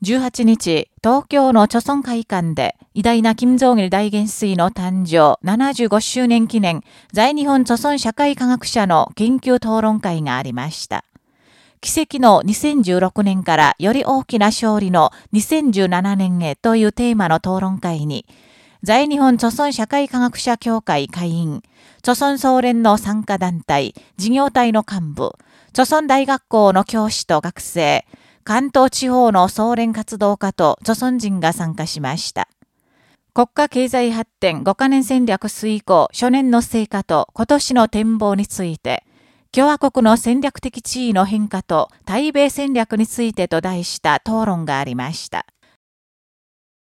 18日、東京の著村会館で、偉大な金正義大元帥の誕生75周年記念在日本著村社会科学者の緊急討論会がありました。奇跡の2016年からより大きな勝利の2017年へというテーマの討論会に、在日本著村社会科学者協会会員、著村総連の参加団体、事業体の幹部、著村大学校の教師と学生、関東地方の総連活動家と著村人が参加しました。国家経済発展5カ年戦略遂行初年の成果と今年の展望について、共和国の戦略的地位の変化と対米戦略についてと題した討論がありました。